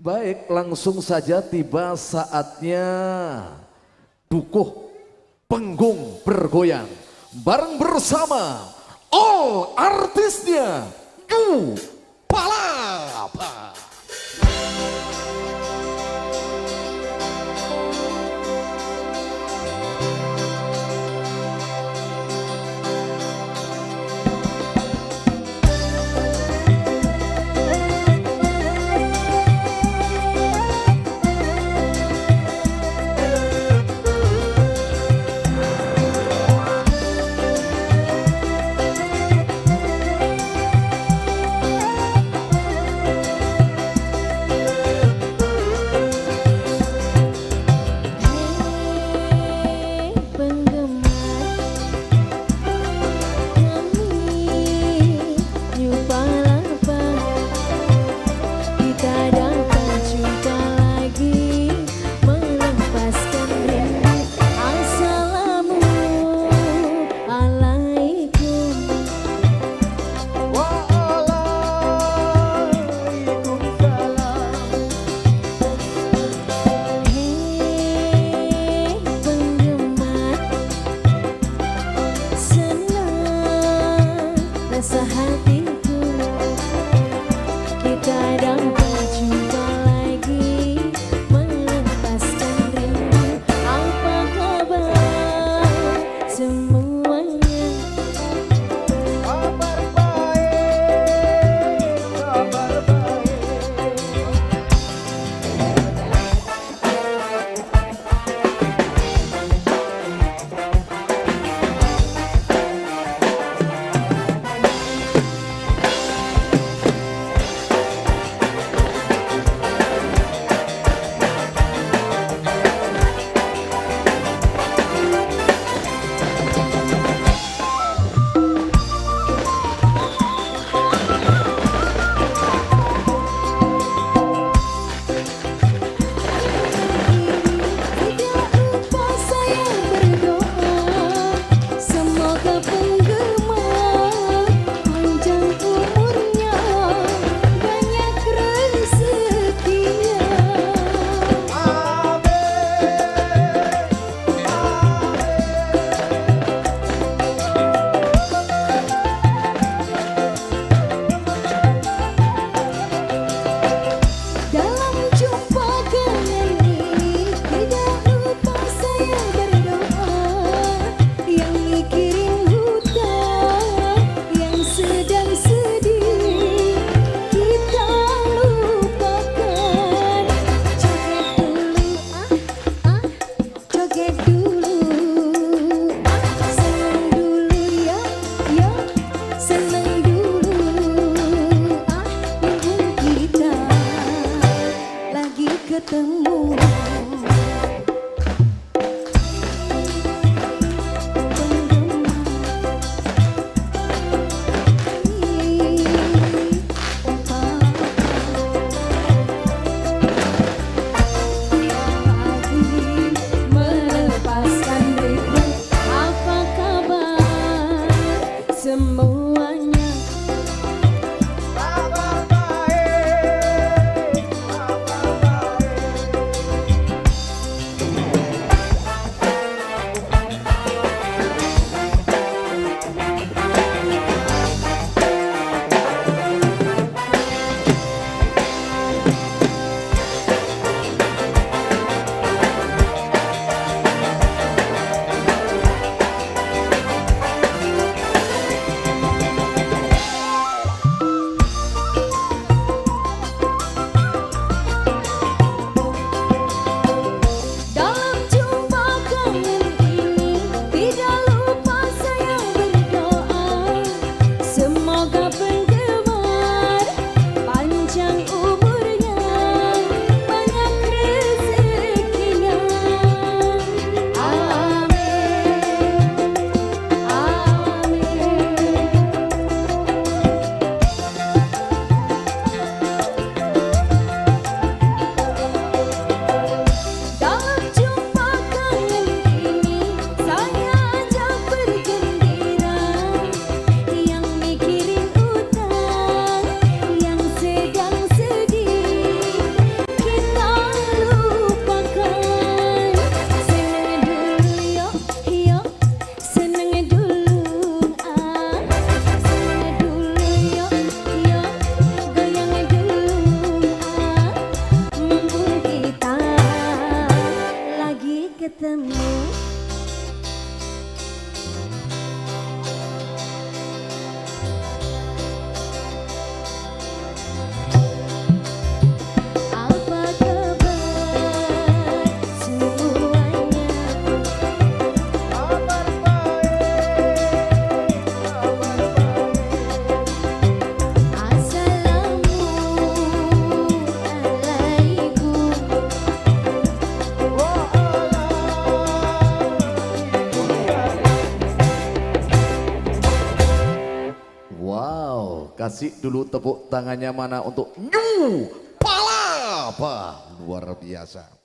Baik, langsung saja tiba saatnya dukuh penggung bergoyang bareng bersama all artisnya Gu Palapa. 的梦 kasih dulu tepuk tangannya mana untuk New Palapa. Luar biasa.